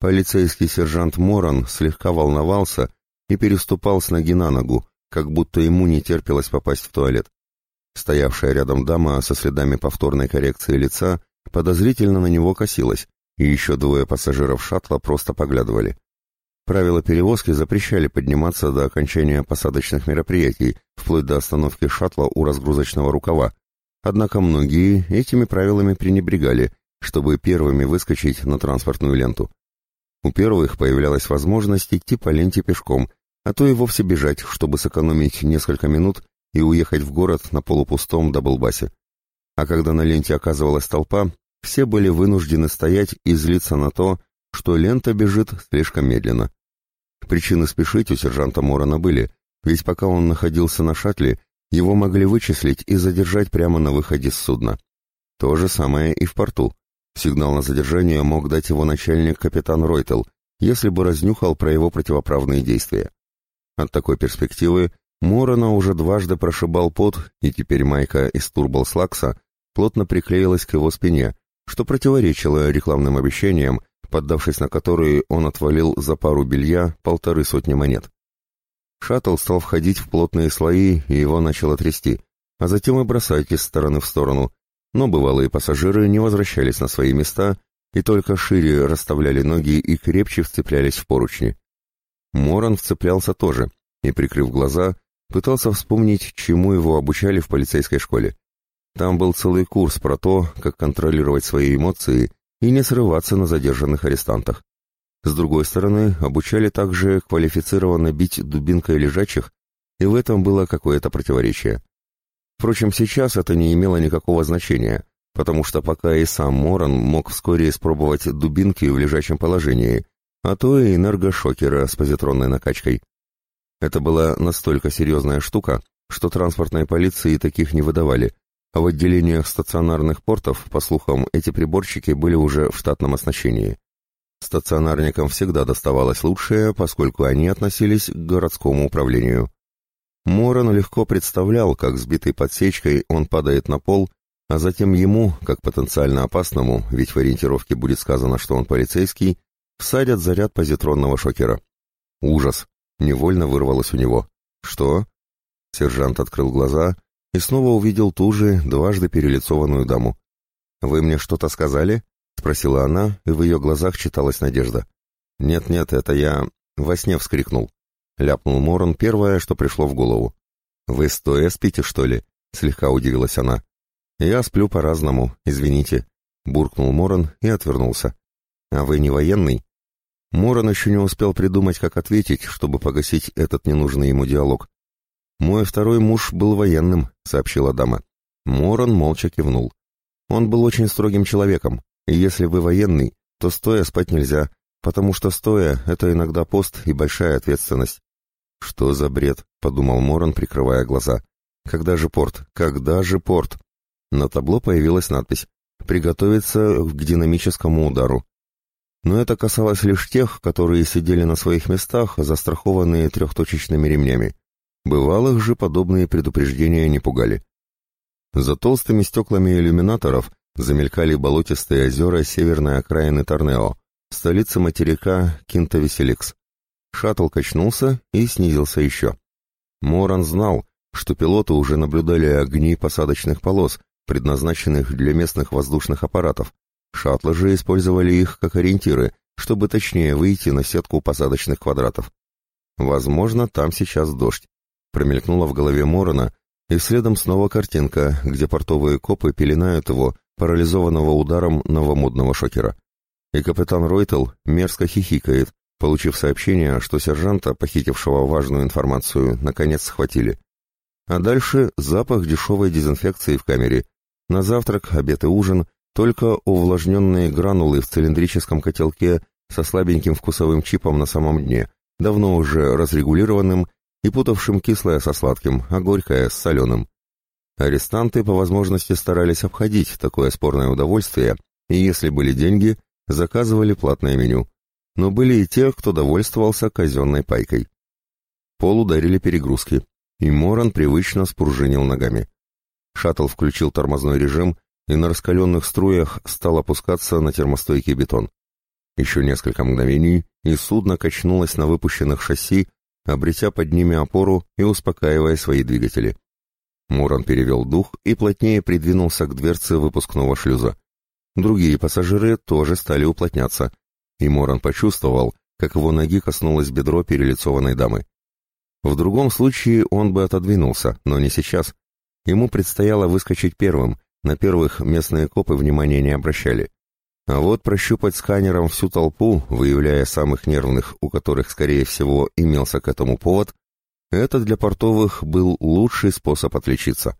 Полицейский сержант Моран слегка волновался и переступал с ноги на ногу, как будто ему не терпелось попасть в туалет. Стоявшая рядом дама со следами повторной коррекции лица подозрительно на него косилась, и еще двое пассажиров шаттла просто поглядывали. Правила перевозки запрещали подниматься до окончания посадочных мероприятий, вплоть до остановки шаттла у разгрузочного рукава. Однако многие этими правилами пренебрегали, чтобы первыми выскочить на транспортную ленту. У первых появлялась возможность идти по ленте пешком, а то и вовсе бежать, чтобы сэкономить несколько минут и уехать в город на полупустом даблбасе. А когда на ленте оказывалась толпа, все были вынуждены стоять и злиться на то, что лента бежит слишком медленно. Причины спешить у сержанта Морона были, ведь пока он находился на шаттле, его могли вычислить и задержать прямо на выходе с судна. То же самое и в порту. Сигнал на задержание мог дать его начальник капитан Ройтел, если бы разнюхал про его противоправные действия. От такой перспективы Морона уже дважды прошибал пот, и теперь майка из турболслакса плотно приклеилась к его спине, что противоречило рекламным обещаниям, поддавшись на которые он отвалил за пару белья полторы сотни монет. Шаттл стал входить в плотные слои, и его начало трясти, а затем и бросать из стороны в сторону, но бывалые пассажиры не возвращались на свои места и только шире расставляли ноги и крепче вцеплялись в поручни. Моран вцеплялся тоже и, прикрыв глаза, пытался вспомнить, чему его обучали в полицейской школе. Там был целый курс про то, как контролировать свои эмоции и не срываться на задержанных арестантах. С другой стороны, обучали также квалифицированно бить дубинкой лежачих, и в этом было какое-то противоречие. Впрочем, сейчас это не имело никакого значения, потому что пока и сам Моран мог вскоре испробовать дубинки в лежачем положении, а то и энергошокера с позитронной накачкой. Это была настолько серьезная штука, что транспортной полиции таких не выдавали, а в отделениях стационарных портов, по слухам, эти приборчики были уже в штатном оснащении. Стационарникам всегда доставалось лучшее, поскольку они относились к городскому управлению. Моран легко представлял, как сбитый подсечкой он падает на пол, а затем ему, как потенциально опасному, ведь в ориентировке будет сказано, что он полицейский, всадят заряд позитронного шокера. Ужас! Невольно вырвалось у него. «Что?» Сержант открыл глаза и снова увидел ту же, дважды перелицованную даму. «Вы мне что-то сказали?» — спросила она, и в ее глазах читалась надежда. «Нет-нет, это я...» — во сне вскрикнул. Ляпнул Морон первое, что пришло в голову. «Вы стоя спите, что ли?» — слегка удивилась она. «Я сплю по-разному, извините», — буркнул Морон и отвернулся. «А вы не военный?» Морон еще не успел придумать, как ответить, чтобы погасить этот ненужный ему диалог. «Мой второй муж был военным», — сообщила дама. Морон молча кивнул. Он был очень строгим человеком, и если вы военный, то стоя спать нельзя, потому что стоя — это иногда пост и большая ответственность. «Что за бред?» — подумал Морон, прикрывая глаза. «Когда же порт? Когда же порт?» На табло появилась надпись «Приготовиться к динамическому удару» но это касалось лишь тех, которые сидели на своих местах, застрахованные трехточечными ремнями. Бывалых же подобные предупреждения не пугали. За толстыми стеклами иллюминаторов замелькали болотистые озера северной окраины Торнео, столицы материка Кинта-Веселикс. Шаттл качнулся и снизился еще. Моран знал, что пилоты уже наблюдали огни посадочных полос, предназначенных для местных воздушных аппаратов, Шаттлы же использовали их как ориентиры, чтобы точнее выйти на сетку посадочных квадратов. Возможно, там сейчас дождь. Промелькнула в голове Морона, и следом снова картинка, где портовые копы пеленают его, парализованного ударом новомодного шокера. И капитан Ройтел мерзко хихикает, получив сообщение, что сержанта, похитившего важную информацию, наконец схватили. А дальше запах дешевой дезинфекции в камере. На завтрак, обед и ужин только увлажненные гранулы в цилиндрическом котелке со слабеньким вкусовым чипом на самом дне, давно уже разрегулированным и путавшим кислое со сладким, а горькое с соленым. Арестанты по возможности старались обходить такое спорное удовольствие, и если были деньги, заказывали платное меню. Но были и те, кто довольствовался казенной пайкой. Пол ударили перегрузки, и Моран привычно спружинил ногами. Шаттл включил тормозной режим и на раскаленных струях стал опускаться на термостойкий бетон. Еще несколько мгновений, и судно качнулось на выпущенных шасси, обретя под ними опору и успокаивая свои двигатели. Мурон перевел дух и плотнее придвинулся к дверце выпускного шлюза. Другие пассажиры тоже стали уплотняться, и Моран почувствовал, как его ноги коснулось бедро перелицованной дамы. В другом случае он бы отодвинулся, но не сейчас. Ему предстояло выскочить первым, на первых местные копы внимания не обращали. А вот прощупать сканером всю толпу, выявляя самых нервных, у которых, скорее всего, имелся к этому повод, это для портовых был лучший способ отличиться.